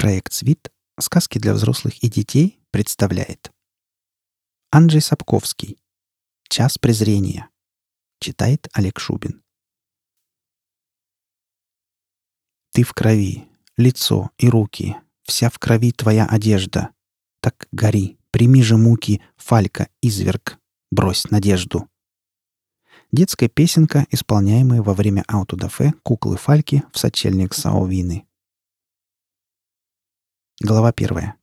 Проект «Свит. Сказки для взрослых и детей» представляет. Анджей Сапковский. «Час презрения» Читает Олег Шубин. Ты в крови, лицо и руки, Вся в крови твоя одежда. Так гори, прими же муки, Фалька, изверг, брось надежду. Детская песенка, исполняемая во время аутодафе куклы Фальки в сочельник Саовины. Глава первая.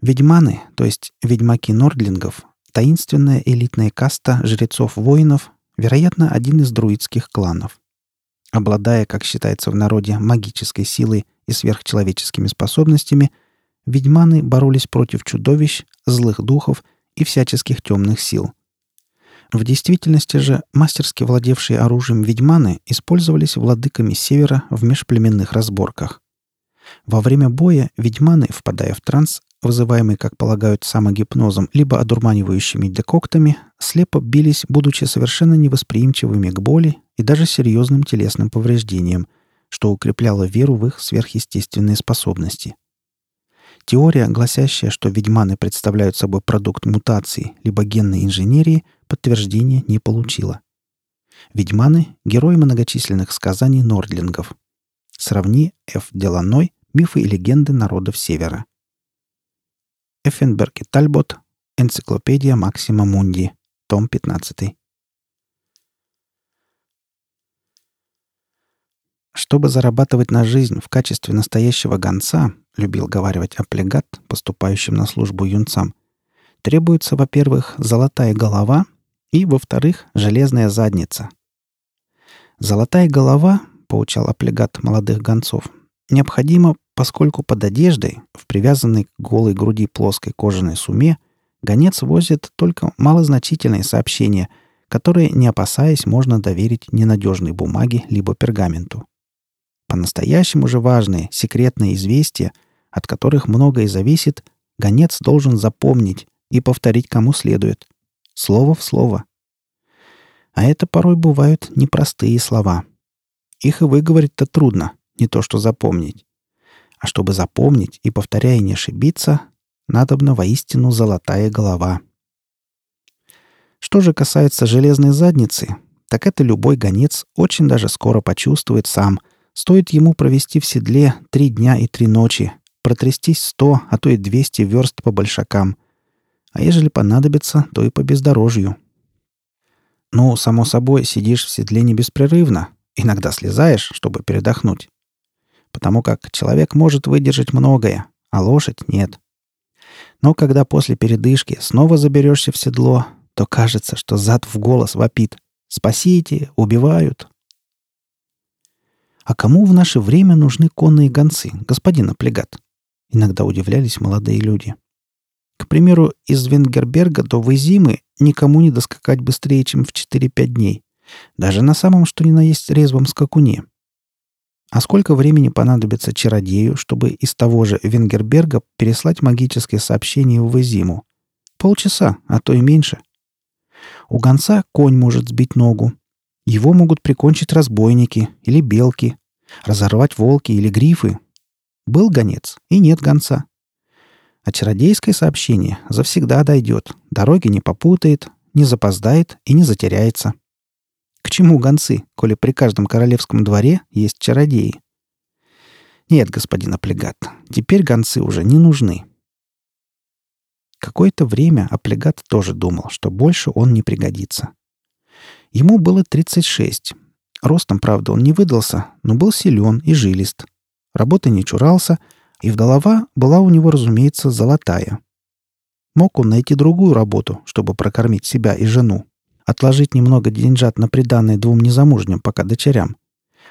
Ведьманы, то есть ведьмаки нордлингов, таинственная элитная каста жрецов-воинов, вероятно, один из друидских кланов. Обладая, как считается в народе, магической силой и сверхчеловеческими способностями, ведьманы боролись против чудовищ, злых духов и всяческих темных сил – в действительности же мастерски владевшие оружием ведьманы использовались владыками Севера в межплеменных разборках. Во время боя ведьманы, впадая в транс, вызываемый, как полагают, самогипнозом либо одурманивающими декоктами, слепо бились, будучи совершенно невосприимчивыми к боли и даже серьезным телесным повреждениям, что укрепляло веру в их сверхъестественные способности – Теория, гласящая, что ведьманы представляют собой продукт мутации либо генной инженерии, подтверждения не получила. Ведьманы — герои многочисленных сказаний нордлингов. Сравни Ф. Деланой «Мифы и легенды народов Севера». Эффенберг и Тальбот. Энциклопедия Максима Мунди. Том 15. Чтобы зарабатывать на жизнь в качестве настоящего гонца, любил говаривать облигат, поступающим на службу юнцам, требуется, во-первых, золотая голова и, во-вторых, железная задница. Золотая голова, поучал облигат молодых гонцов, необходима, поскольку под одеждой, в привязанной к голой груди плоской кожаной суме, гонец возит только малозначительные сообщения, которые, не опасаясь, можно доверить ненадежной бумаге либо пергаменту. По-настоящему же важные, секретные известия, от которых многое зависит, гонец должен запомнить и повторить кому следует. Слово в слово. А это порой бывают непростые слова. Их и выговорить-то трудно, не то что запомнить. А чтобы запомнить и, повторяя, не ошибиться, надобна воистину золотая голова. Что же касается железной задницы, так это любой гонец очень даже скоро почувствует сам – Стоит ему провести в седле три дня и три ночи, протрястись сто, а то и двести верст по большакам. А ежели понадобится, то и по бездорожью. Ну, само собой, сидишь в седле не беспрерывно. Иногда слезаешь, чтобы передохнуть. Потому как человек может выдержать многое, а лошадь нет. Но когда после передышки снова заберешься в седло, то кажется, что зад в голос вопит. «Спасите! Убивают! «А кому в наше время нужны конные гонцы, господин Аплегат?» Иногда удивлялись молодые люди. К примеру, из Венгерберга до Вызимы никому не доскакать быстрее, чем в 4-5 дней. Даже на самом что ни на есть резвом скакуне. А сколько времени понадобится чародею, чтобы из того же Венгерберга переслать магическое сообщение в Вызиму? Полчаса, а то и меньше. У гонца конь может сбить ногу, его могут прикончить разбойники или белки, разорвать волки или грифы. Был гонец и нет гонца. А чародейское сообщение завсегда дойдет, дороги не попутает, не запоздает и не затеряется. К чему гонцы, коли при каждом королевском дворе есть чародеи? Нет, господин Аплегат, теперь гонцы уже не нужны. Какое-то время Аплегат тоже думал, что больше он не пригодится. Ему было 36. Ростом, правда, он не выдался, но был силен и жилист. Работы не чурался, и вдолова была у него, разумеется, золотая. Мог он найти другую работу, чтобы прокормить себя и жену, отложить немного деньжат на приданное двум незамужним пока дочерям.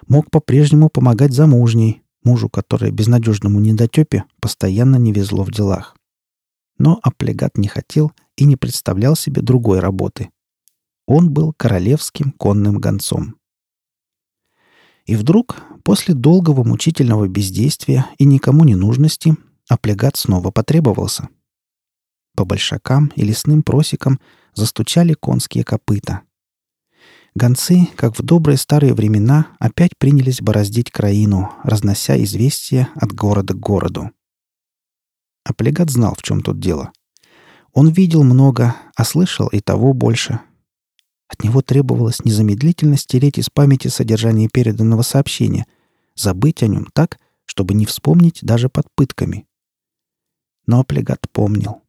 Мог по-прежнему помогать замужней, мужу, который безнадежному недотепе постоянно не везло в делах. Но Аплегат не хотел и не представлял себе другой работы. Он был королевским конным гонцом. И вдруг, после долгого мучительного бездействия и никому не нужности, облигат снова потребовался. По большакам и лесным просекам застучали конские копыта. Гонцы, как в добрые старые времена, опять принялись бороздить краину, разнося известия от города к городу. Аплегат знал, в чем тут дело. Он видел много, а слышал и того больше. От него требовалось незамедлительно стереть из памяти содержание переданного сообщения, забыть о нем так, чтобы не вспомнить даже под пытками. Но Аплегат помнил.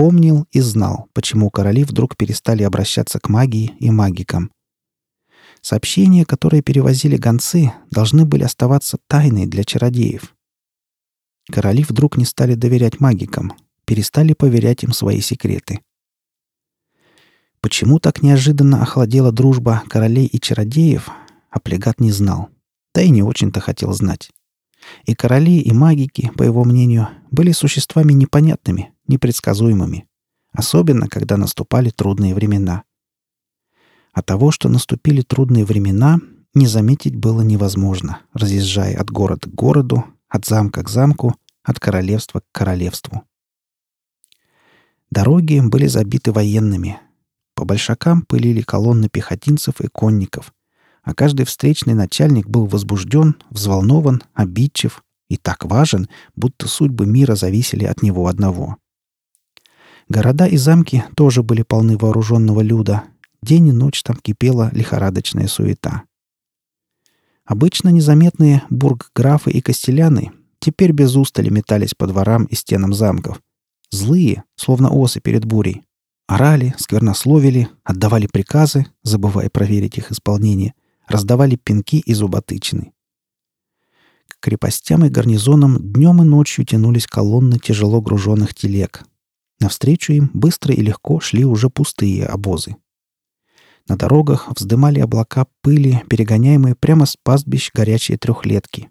Помнил и знал, почему короли вдруг перестали обращаться к магии и магикам. Сообщения, которые перевозили гонцы, должны были оставаться тайной для чародеев. Короли вдруг не стали доверять магикам, перестали поверять им свои секреты. Почему так неожиданно охладела дружба королей и чародеев, Аплегат не знал. Да и не очень-то хотел знать. И короли, и магики, по его мнению, были существами непонятными, непредсказуемыми. Особенно, когда наступали трудные времена. А того, что наступили трудные времена, не заметить было невозможно, разъезжая от города к городу, от замка к замку, от королевства к королевству. Дороги были забиты военными. По большакам пылили колонны пехотинцев и конников, а каждый встречный начальник был возбужден, взволнован, обидчив и так важен, будто судьбы мира зависели от него одного. Города и замки тоже были полны вооруженного люда, День и ночь там кипела лихорадочная суета. Обычно незаметные бургграфы и костеляны теперь без устали метались по дворам и стенам замков. Злые, словно осы перед бурей. Орали, сквернословили, отдавали приказы, забывая проверить их исполнение, раздавали пинки и зуботычины. К крепостям и гарнизонам днем и ночью тянулись колонны тяжело груженных телег. Навстречу им быстро и легко шли уже пустые обозы. На дорогах вздымали облака пыли, перегоняемые прямо с пастбищ горячие трехлетки.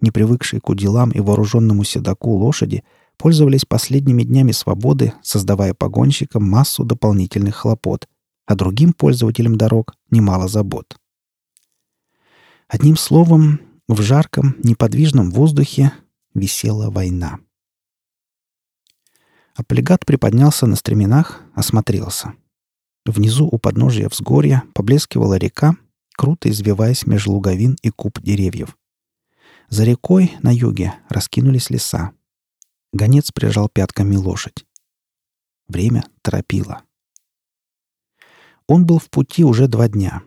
Не привыкшие к уделам и вооруженному седаку лошади пользовались последними днями свободы, создавая погонщикам массу дополнительных хлопот, а другим пользователям дорог немало забот. Одним словом, в жарком, неподвижном воздухе висела война. Аплегат приподнялся на стременах, осмотрелся — Внизу у подножия взгорья поблескивала река, круто извиваясь меж луговин и куб деревьев. За рекой на юге раскинулись леса. Гонец прижал пятками лошадь. Время торопило. Он был в пути уже два дня.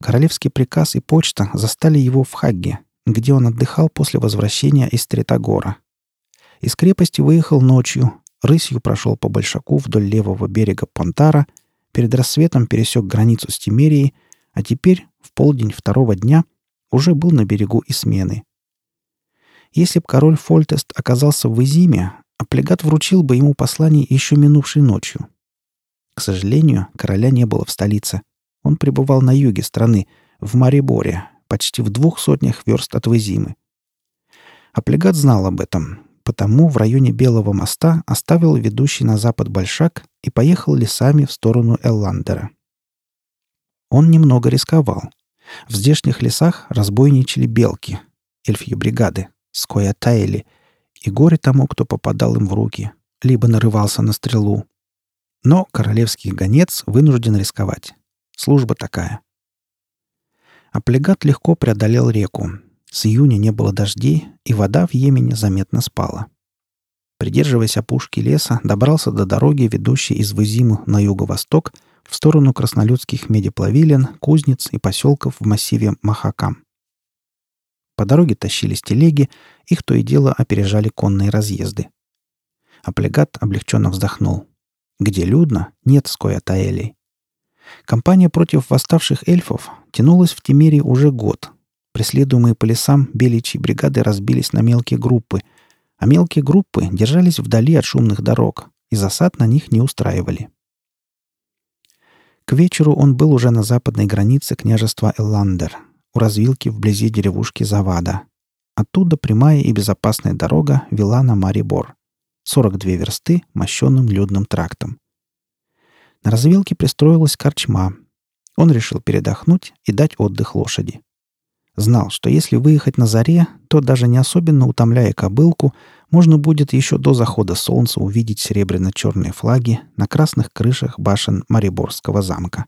Королевский приказ и почта застали его в Хагге, где он отдыхал после возвращения из Третагора. Из крепости выехал ночью, рысью прошел по большаку вдоль левого берега Понтара — Перед рассветом пересек границу с Тимерией, а теперь, в полдень второго дня, уже был на берегу Исмены. Если б король Фольтест оказался в Изиме, Аплегат вручил бы ему послание еще минувшей ночью. К сожалению, короля не было в столице. Он пребывал на юге страны, в Мариборе, почти в двух сотнях верст от Визимы. Аплегат знал об этом, потому в районе Белого моста оставил ведущий на запад большак и поехал лесами в сторону Элландера. Он немного рисковал. В здешних лесах разбойничали белки, эльфьи бригады, скоятаэли, и горе тому, кто попадал им в руки, либо нарывался на стрелу. Но королевский гонец вынужден рисковать. Служба такая. Аплегат легко преодолел реку, с июня не было дождей, и вода в Йемене заметно спала. Придерживаясь опушки леса, добрался до дороги, ведущей из Вызиму на юго-восток, в сторону краснолюдских медиплавилен, кузнец и поселков в массиве Махакам. По дороге тащились телеги, их то и дело опережали конные разъезды. Аплегат облегченно вздохнул. Где людно, нет скоя-таэлей. Компания против восставших эльфов тянулась в Тимере уже год, Преследуемые по лесам беличьи бригады разбились на мелкие группы, а мелкие группы держались вдали от шумных дорог и засад на них не устраивали. К вечеру он был уже на западной границе княжества Элландер, у развилки вблизи деревушки Завада. Оттуда прямая и безопасная дорога вела на Марибор. 42 версты мощенным людным трактом. На развилке пристроилась корчма. Он решил передохнуть и дать отдых лошади. Знал, что если выехать на заре, то даже не особенно утомляя кобылку, можно будет еще до захода солнца увидеть серебряно-черные флаги на красных крышах башен Мариборского замка.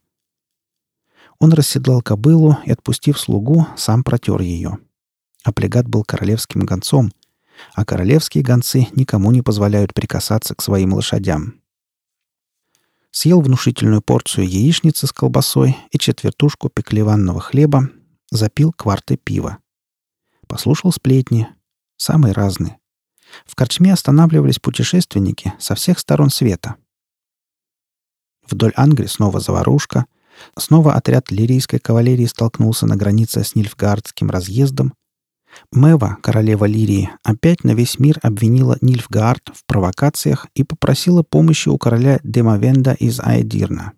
Он расседлал кобылу и, отпустив слугу, сам протер ее. Аплегат был королевским гонцом, а королевские гонцы никому не позволяют прикасаться к своим лошадям. Съел внушительную порцию яичницы с колбасой и четвертушку пеклеванного хлеба, запил кварты пива. Послушал сплетни, самые разные. В корчме останавливались путешественники со всех сторон света. Вдоль Ангри снова заварушка, снова отряд лирийской кавалерии столкнулся на границе с Нильфгардским разъездом. Мева, королева Лирии, опять на весь мир обвинила Нильфгард в провокациях и попросила помощи у короля Демавенда из Аэдирна.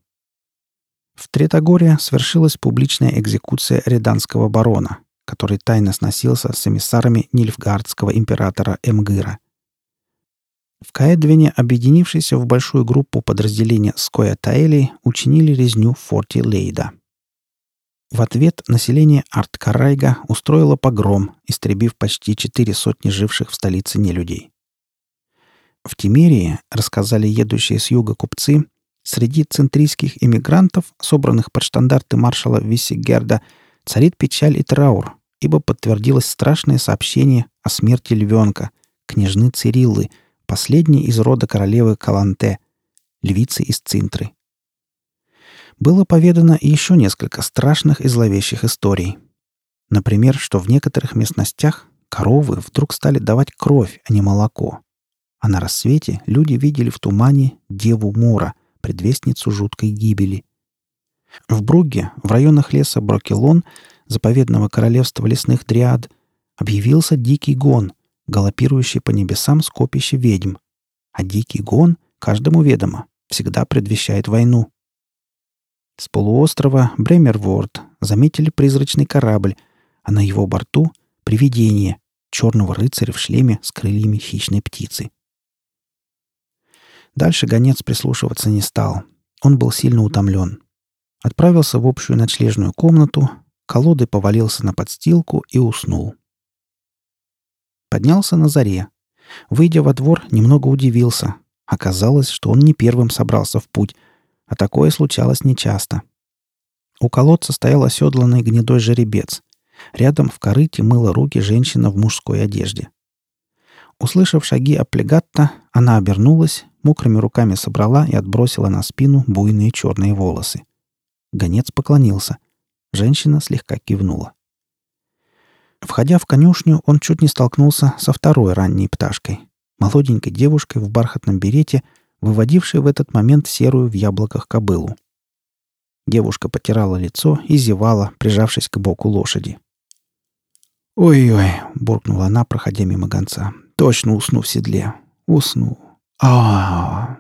В Третогоре свершилась публичная экзекуция реданского барона, который тайно сносился с эмиссарами Нильфгардского императора Эмгыра. В Каэдвине, объединившиеся в большую группу подразделения Скоя Таэли, учинили резню в форте Лейда. В ответ население Арт-Карайга устроило погром, истребив почти четыре сотни живших в столице нелюдей. В Тимерии, рассказали едущие с юга купцы, среди центрийских иммигрантов, собранных под штандарты маршала Виссигерда, царит печаль и траур, ибо подтвердилось страшное сообщение о смерти львенка, княжны Цириллы, последней из рода королевы Каланте, львицы из Цинтры. Было поведано еще несколько страшных и зловещих историй. Например, что в некоторых местностях коровы вдруг стали давать кровь, а не молоко. А на рассвете люди видели в тумане Деву Мора, предвестницу жуткой гибели. В Бругге, в районах леса Брокелон, заповедного королевства лесных дриад, объявился дикий гон, галопирующий по небесам скопище ведьм. А дикий гон, каждому ведомо, всегда предвещает войну. С полуострова Бремерворд заметили призрачный корабль, а на его борту — привидение черного рыцаря в шлеме с крыльями хищной птицы. Дальше гонец прислушиваться не стал. Он был сильно утомлен. Отправился в общую ночлежную комнату, колоды повалился на подстилку и уснул. Поднялся на заре. Выйдя во двор, немного удивился. Оказалось, что он не первым собрался в путь, а такое случалось нечасто. У колодца стоял оседланный гнедой жеребец. Рядом в корыте мыла руки женщина в мужской одежде. Услышав шаги Аплегатта, она обернулась, мокрыми руками собрала и отбросила на спину буйные черные волосы. Гонец поклонился. Женщина слегка кивнула. Входя в конюшню, он чуть не столкнулся со второй ранней пташкой, молоденькой девушкой в бархатном берете, выводившей в этот момент серую в яблоках кобылу. Девушка потирала лицо и зевала, прижавшись к боку лошади. «Ой-ой!» — буркнула она, проходя мимо гонца. «Точно усну в седле. Усну. А.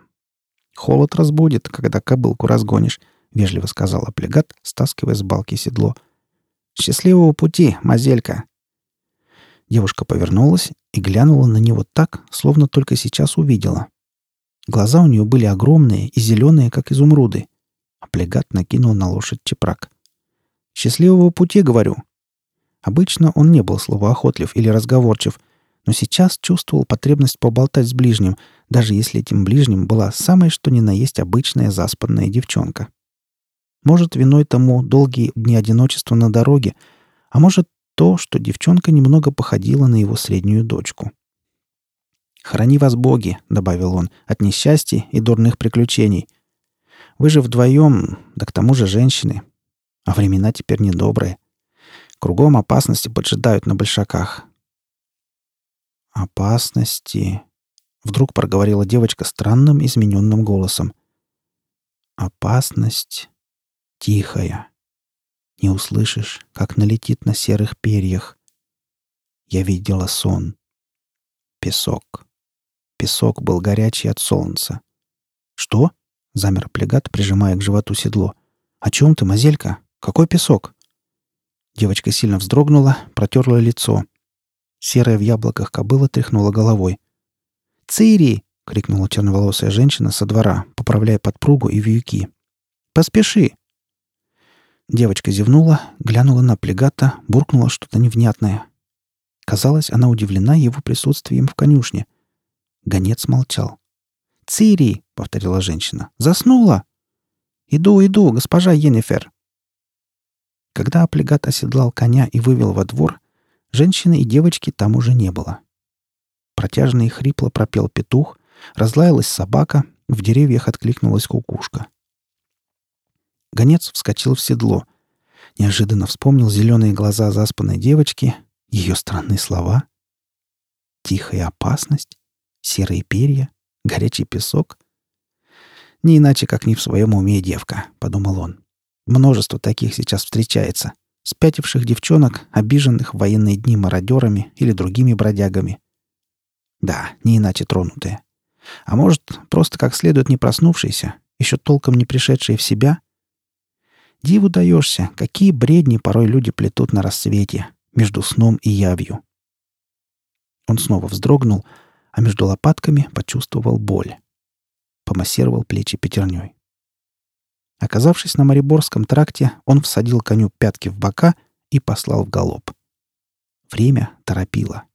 «Холод разбудит, когда кобылку разгонишь», — вежливо сказала плегат, стаскивая с балки седло. «Счастливого пути, мазелька!» Девушка повернулась и глянула на него так, словно только сейчас увидела. Глаза у нее были огромные и зеленые, как изумруды. А плегат накинул на лошадь чепрак. «Счастливого пути, говорю!» Обычно он не был словоохотлив или разговорчив, но сейчас чувствовал потребность поболтать с ближним, даже если этим ближним была самая что ни на есть обычная заспанная девчонка. Может, виной тому долгие дни одиночества на дороге, а может, то, что девчонка немного походила на его среднюю дочку. «Храни вас боги», — добавил он, — «от несчастья и дурных приключений. Вы же вдвоем, да к тому же женщины. А времена теперь недобрые. Кругом опасности поджидают на большаках». «Опасности», — вдруг проговорила девочка странным измененным голосом. «Опасность тихая. Не услышишь, как налетит на серых перьях. Я видела сон. Песок. Песок был горячий от солнца. «Что?» — замер плегат, прижимая к животу седло. «О чем ты, мазелька? Какой песок?» Девочка сильно вздрогнула, протерла лицо. Серая в яблоках кобыла тряхнула головой. «Цири!» — крикнула черноволосая женщина со двора, поправляя подпругу и вьюки. «Поспеши!» Девочка зевнула, глянула на плегата, буркнула что-то невнятное. Казалось, она удивлена его присутствием в конюшне — Гонец молчал. «Цири!» — повторила женщина. «Заснула!» «Иду, иду, госпожа Йеннифер!» Когда облигат оседлал коня и вывел во двор, женщины и девочки там уже не было. Протяжно и хрипло пропел петух, разлаялась собака, в деревьях откликнулась кукушка. Гонец вскочил в седло. Неожиданно вспомнил зеленые глаза заспанной девочки, ее странные слова. Тихая опасность, серые перья, горячий песок. Не иначе, как не в своем уме девка, — подумал он. Множество таких сейчас встречается. Спятивших девчонок, обиженных в военные дни мародерами или другими бродягами. Да, не иначе тронутые. А может, просто как следует не проснувшиеся, еще толком не пришедшие в себя? Диву даешься, какие бредни порой люди плетут на рассвете, между сном и явью. Он снова вздрогнул, а между лопатками почувствовал боль. Помассировал плечи пятерней. Оказавшись на Мариборском тракте, он всадил коню пятки в бока и послал в галоп. Время торопило.